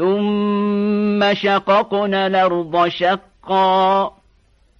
ثم شققنا الأرض شقا.